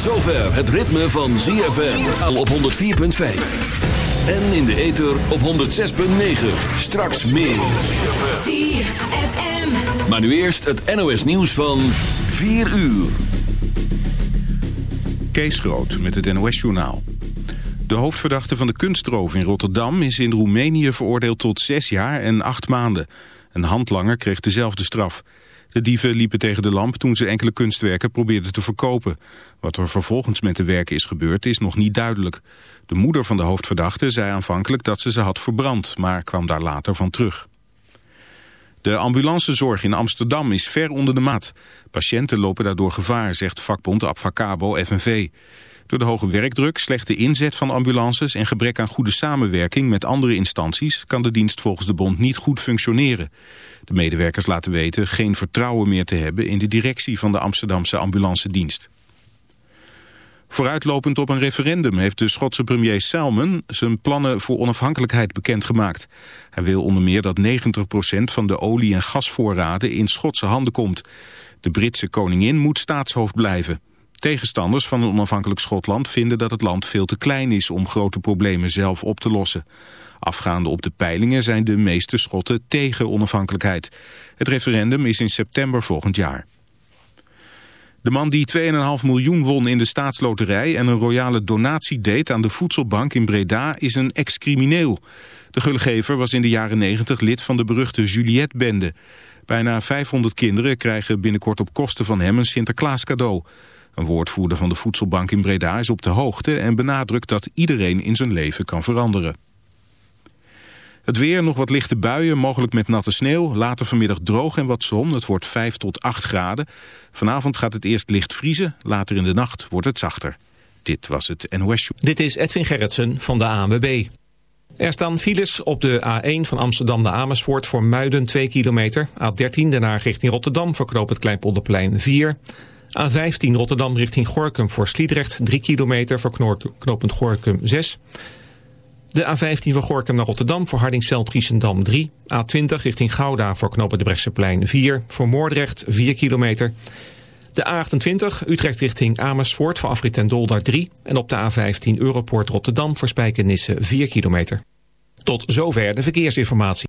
Tot zover het ritme van ZFM. Al op 104.5. En in de ether op 106.9. Straks meer. Maar nu eerst het NOS nieuws van 4 uur. Kees Groot met het NOS-journaal. De hoofdverdachte van de kunstroof in Rotterdam is in Roemenië veroordeeld tot zes jaar en acht maanden. Een handlanger kreeg dezelfde straf. De dieven liepen tegen de lamp toen ze enkele kunstwerken probeerden te verkopen. Wat er vervolgens met de werken is gebeurd is nog niet duidelijk. De moeder van de hoofdverdachte zei aanvankelijk dat ze ze had verbrand, maar kwam daar later van terug. De ambulancezorg in Amsterdam is ver onder de maat. Patiënten lopen daardoor gevaar, zegt vakbond Abfacabo FNV. Door de hoge werkdruk, slechte inzet van ambulances en gebrek aan goede samenwerking met andere instanties kan de dienst volgens de bond niet goed functioneren. De medewerkers laten weten geen vertrouwen meer te hebben in de directie van de Amsterdamse ambulancedienst. Vooruitlopend op een referendum heeft de Schotse premier Salmon zijn plannen voor onafhankelijkheid bekendgemaakt. Hij wil onder meer dat 90% van de olie- en gasvoorraden in Schotse handen komt. De Britse koningin moet staatshoofd blijven. Tegenstanders van een onafhankelijk Schotland vinden dat het land veel te klein is om grote problemen zelf op te lossen. Afgaande op de peilingen zijn de meeste Schotten tegen onafhankelijkheid. Het referendum is in september volgend jaar. De man die 2,5 miljoen won in de staatsloterij en een royale donatie deed aan de voedselbank in Breda is een ex-crimineel. De gulgever was in de jaren 90 lid van de beruchte Juliette-bende. Bijna 500 kinderen krijgen binnenkort op kosten van hem een Sinterklaas cadeau. Een woordvoerder van de voedselbank in Breda is op de hoogte en benadrukt dat iedereen in zijn leven kan veranderen. Het weer, nog wat lichte buien, mogelijk met natte sneeuw. Later vanmiddag droog en wat zon. Het wordt 5 tot 8 graden. Vanavond gaat het eerst licht vriezen. Later in de nacht wordt het zachter. Dit was het NOS Show. Dit is Edwin Gerritsen van de ANWB. Er staan files op de A1 van Amsterdam naar Amersfoort voor Muiden 2 kilometer. A13 daarna richting Rotterdam voor knoop het Kleinpolderplein 4. A15 Rotterdam richting Gorkum voor Sliedrecht 3 kilometer voor knooppunt Gorkum 6. De A15 van Gorkum naar Rotterdam voor Hardingsveld-Giessendam 3. A20 richting Gouda voor knopen de Brechtseplein 4. Voor Moordrecht 4 kilometer. De A28 Utrecht richting Amersfoort voor Afrit en Dolder 3. En op de A15 Europoort Rotterdam voor Spijkenisse 4 kilometer. Tot zover de verkeersinformatie.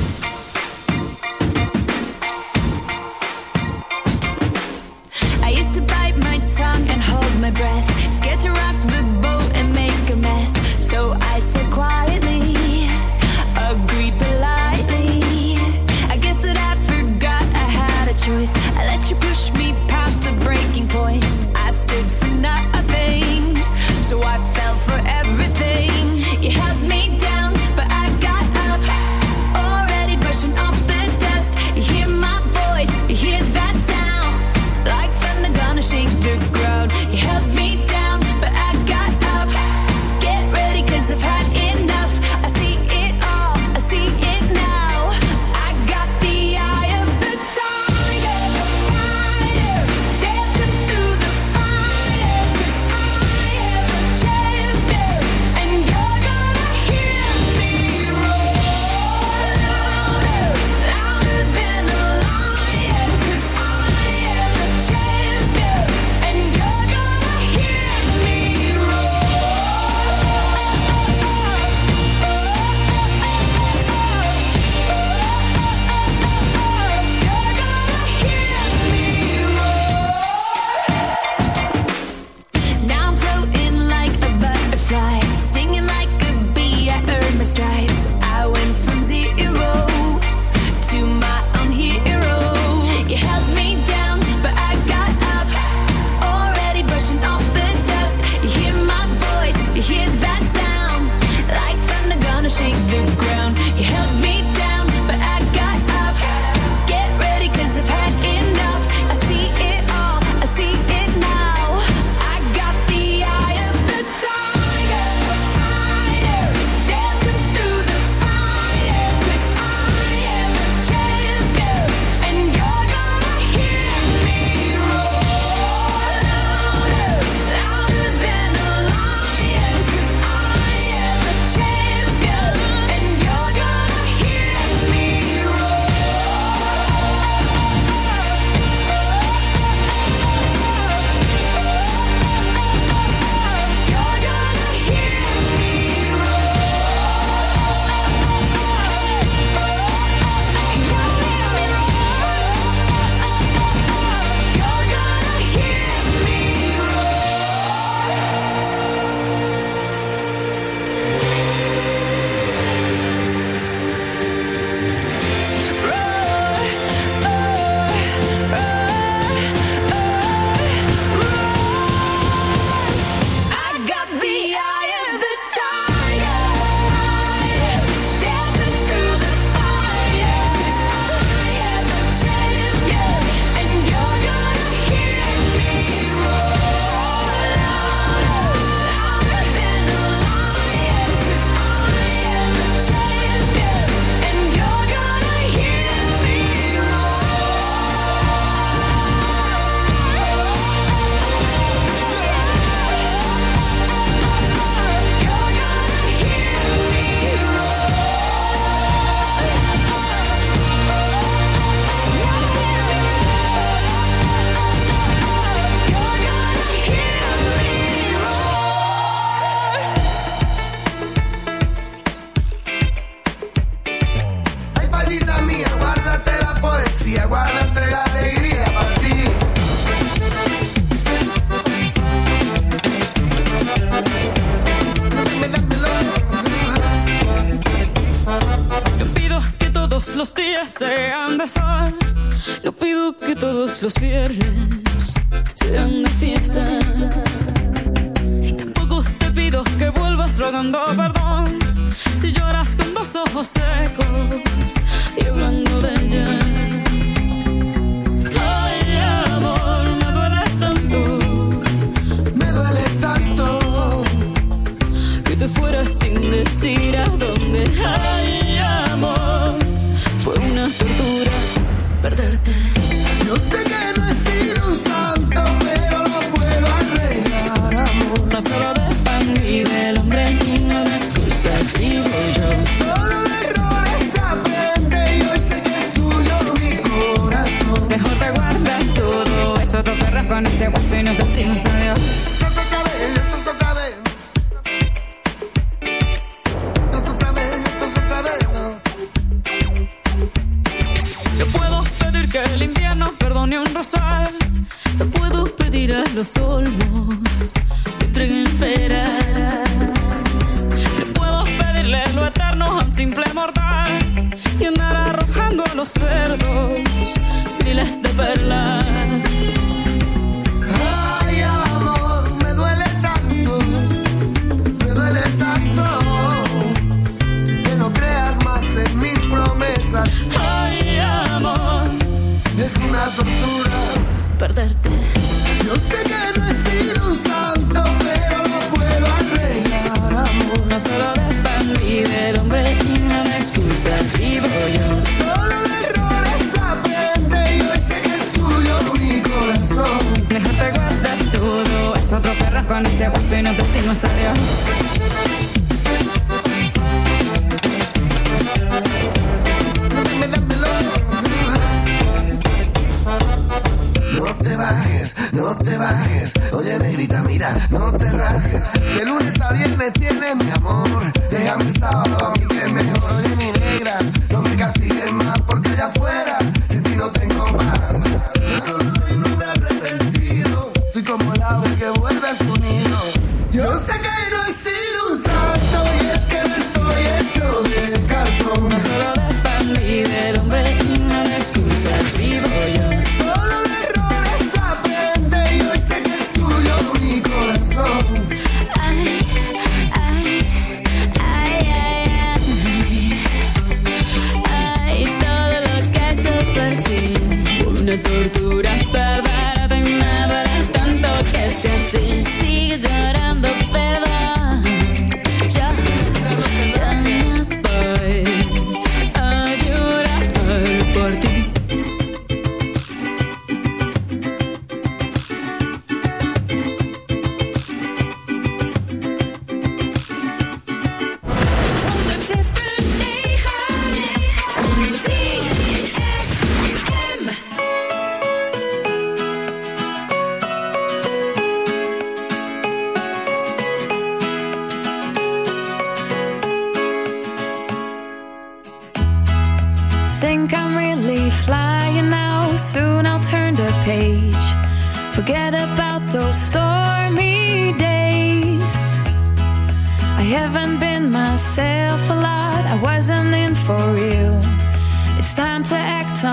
pasar. Pido que todos los viernes sean de fiesta. Y tampoco te pido que vuelvas rogando perdón. Si lloras con dos ojos secos y hablando de ella. Ay, amor, me duele tanto. Me duele tanto. Que te fueras sin decir a dónde. Ay, necesario. no te bajes. Oye, negrita, mira, no te rajes. De lunes a viernes tienes mi amor. Déjame sábado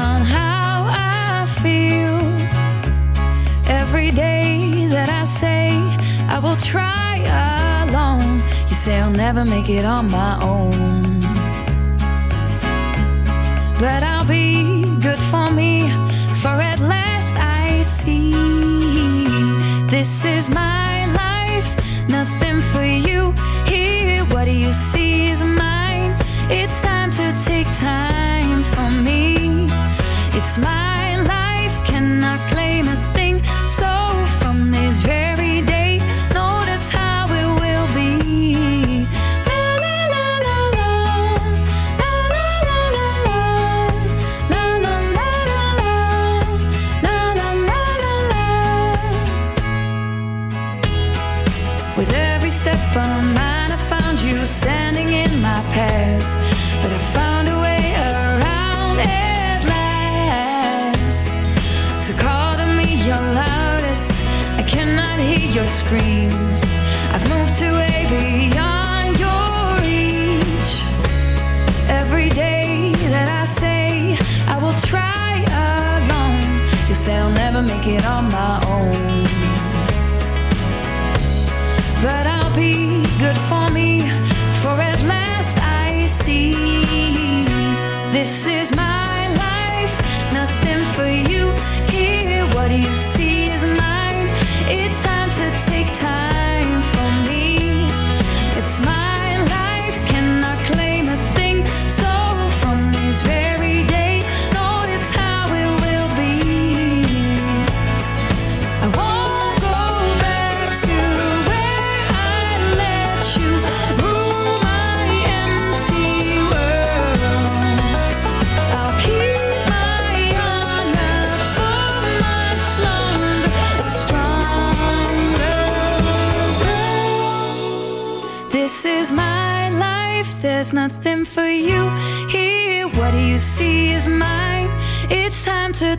on how I feel. Every day that I say I will try alone, you say I'll never make it on my own. But I'll be good for me, for at last I see this is my life, nothing for you here. What do you see is mine? It's time to take time smile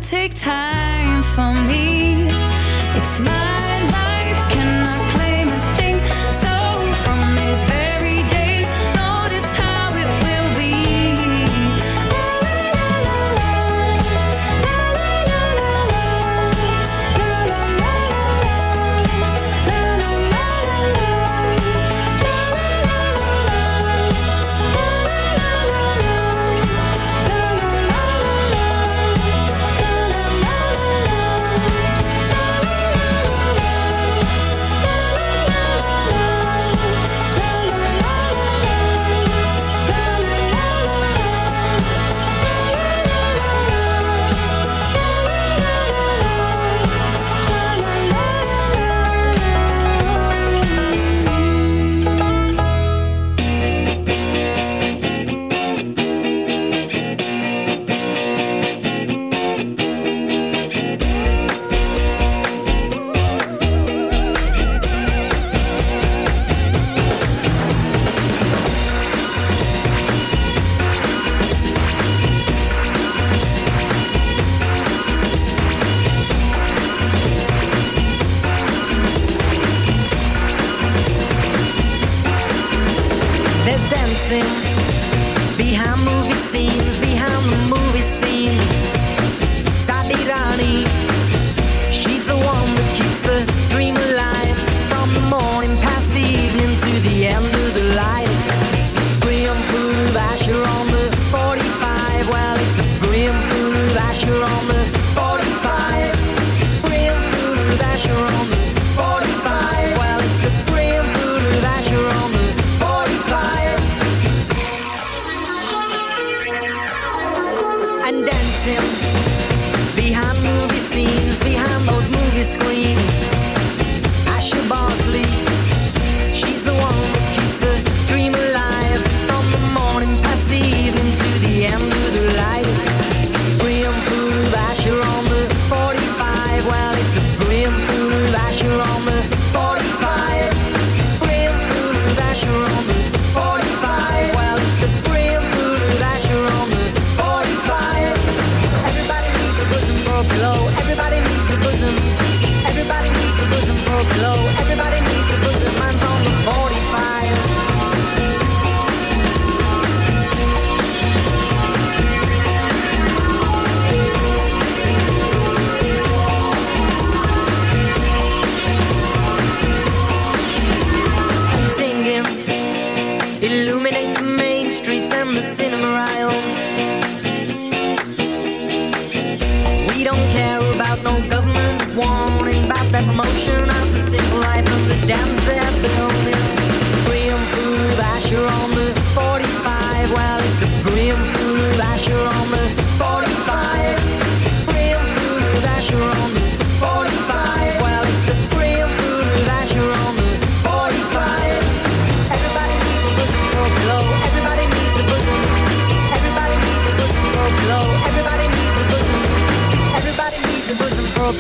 take time.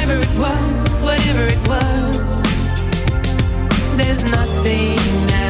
Whatever it was, whatever it was, there's nothing now.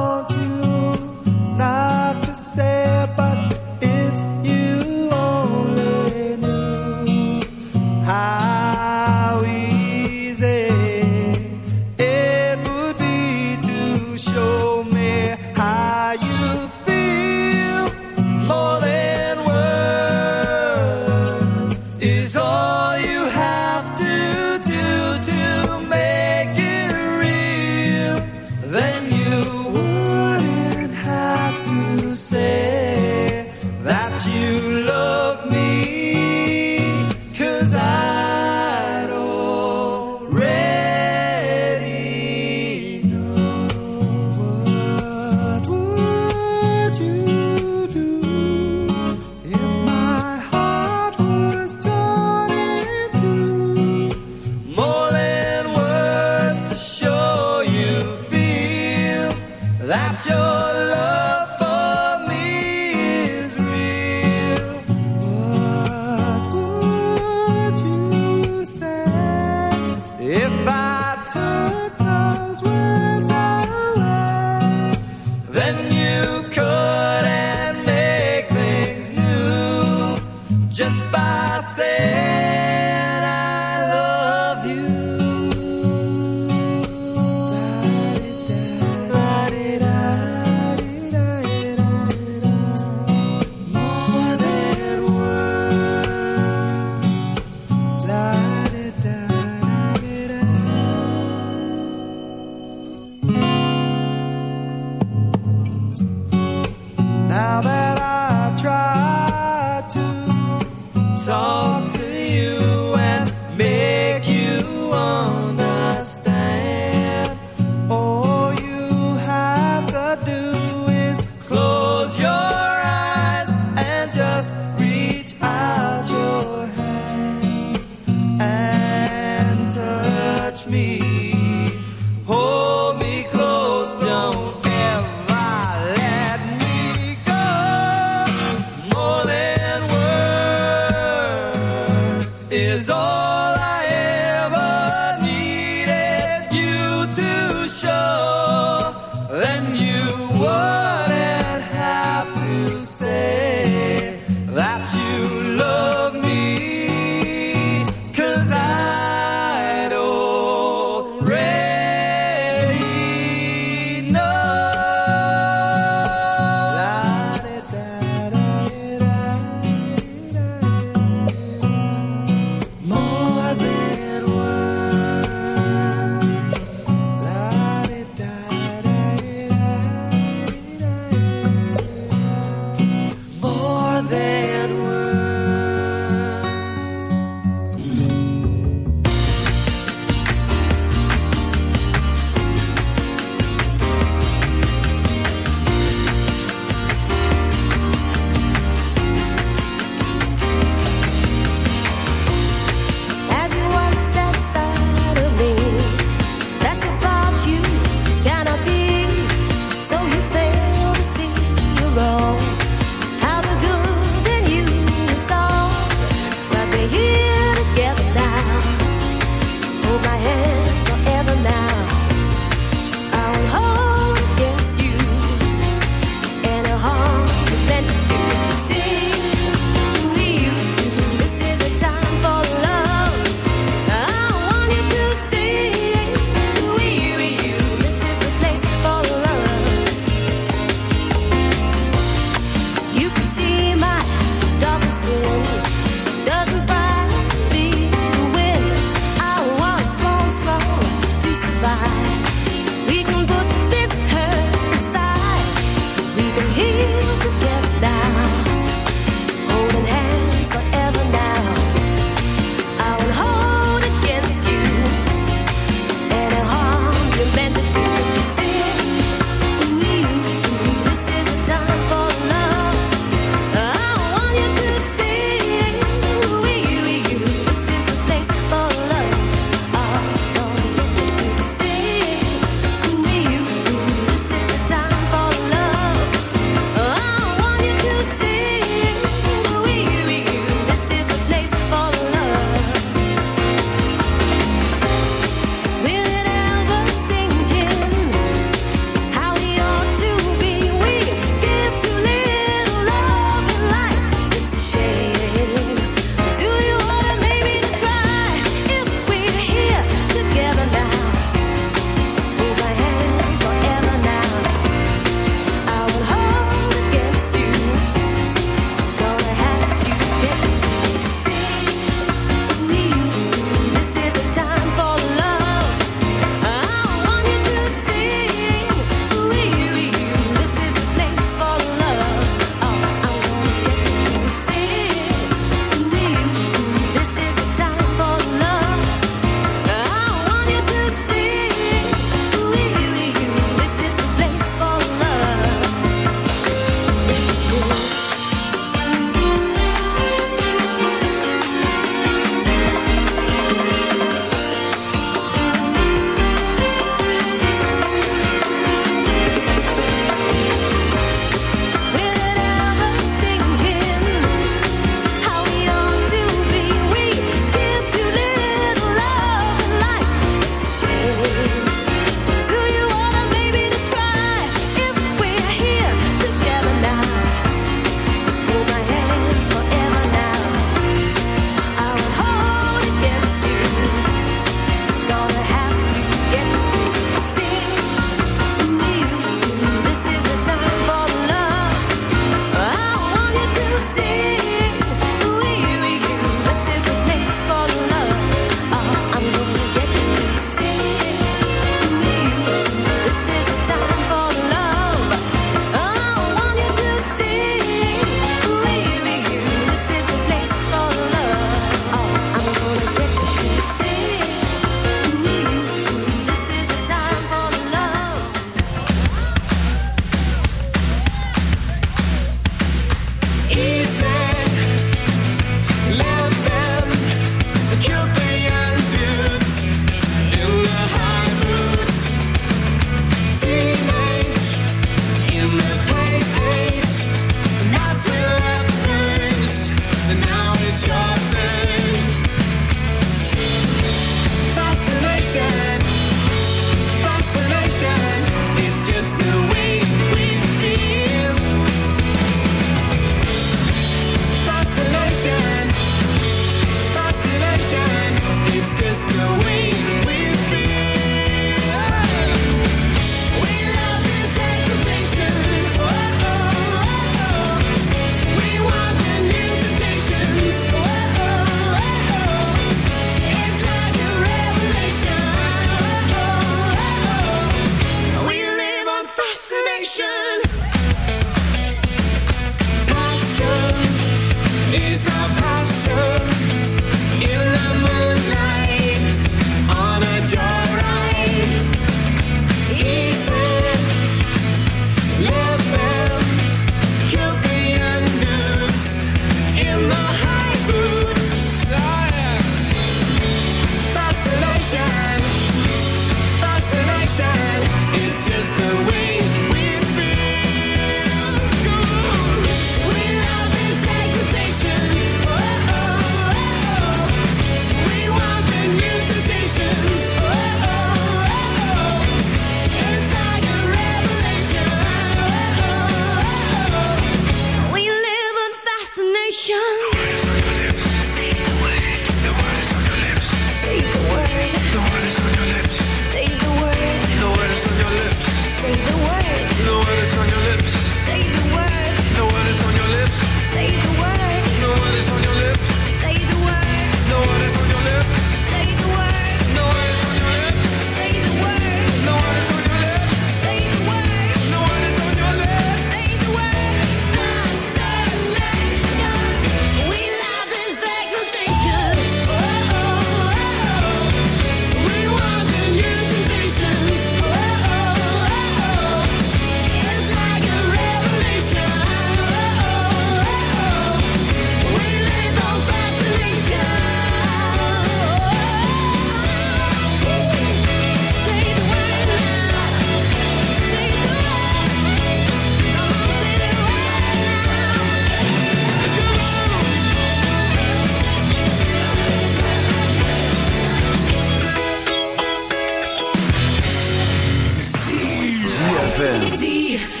ZFM.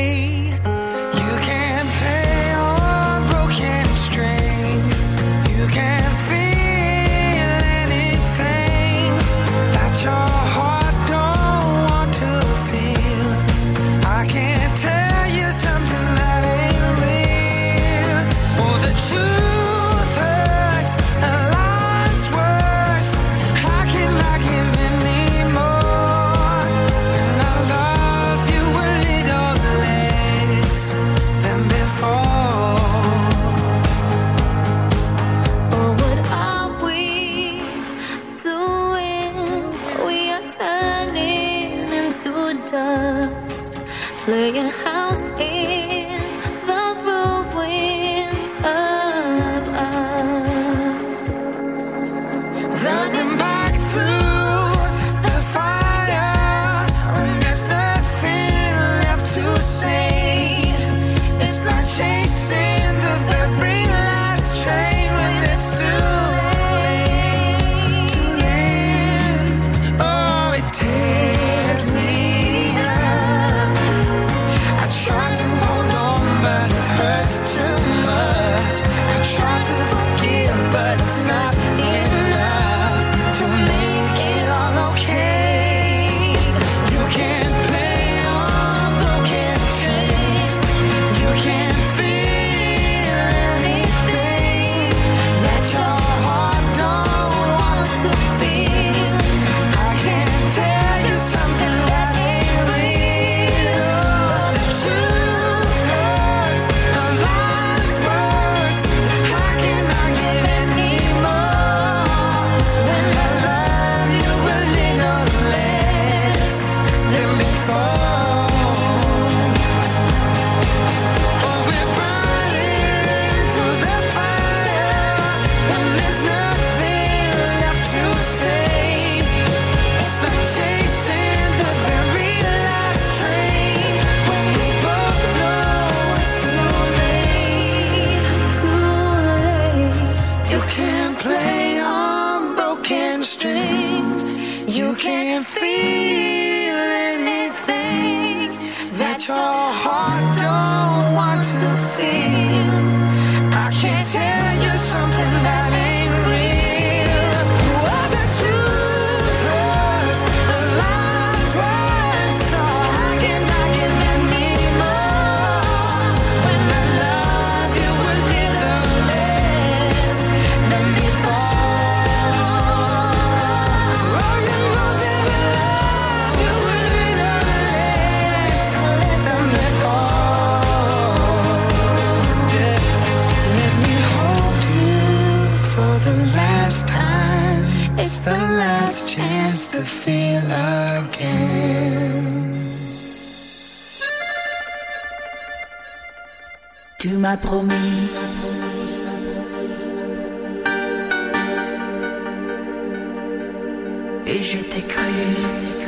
et je t'ai cru. Je t'ai cru.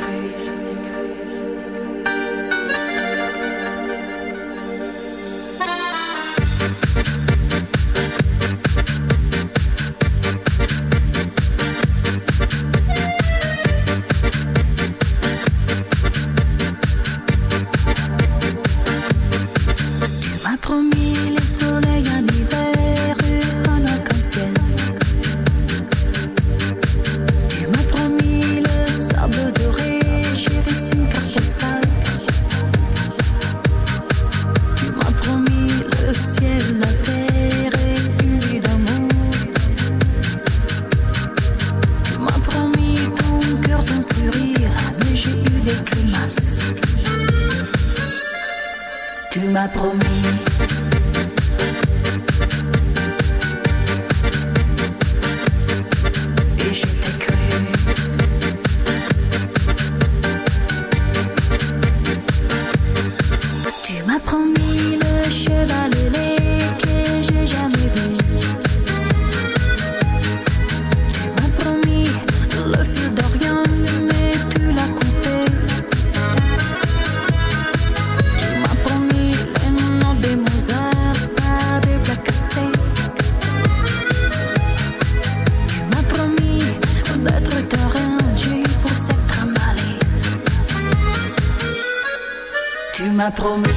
Promis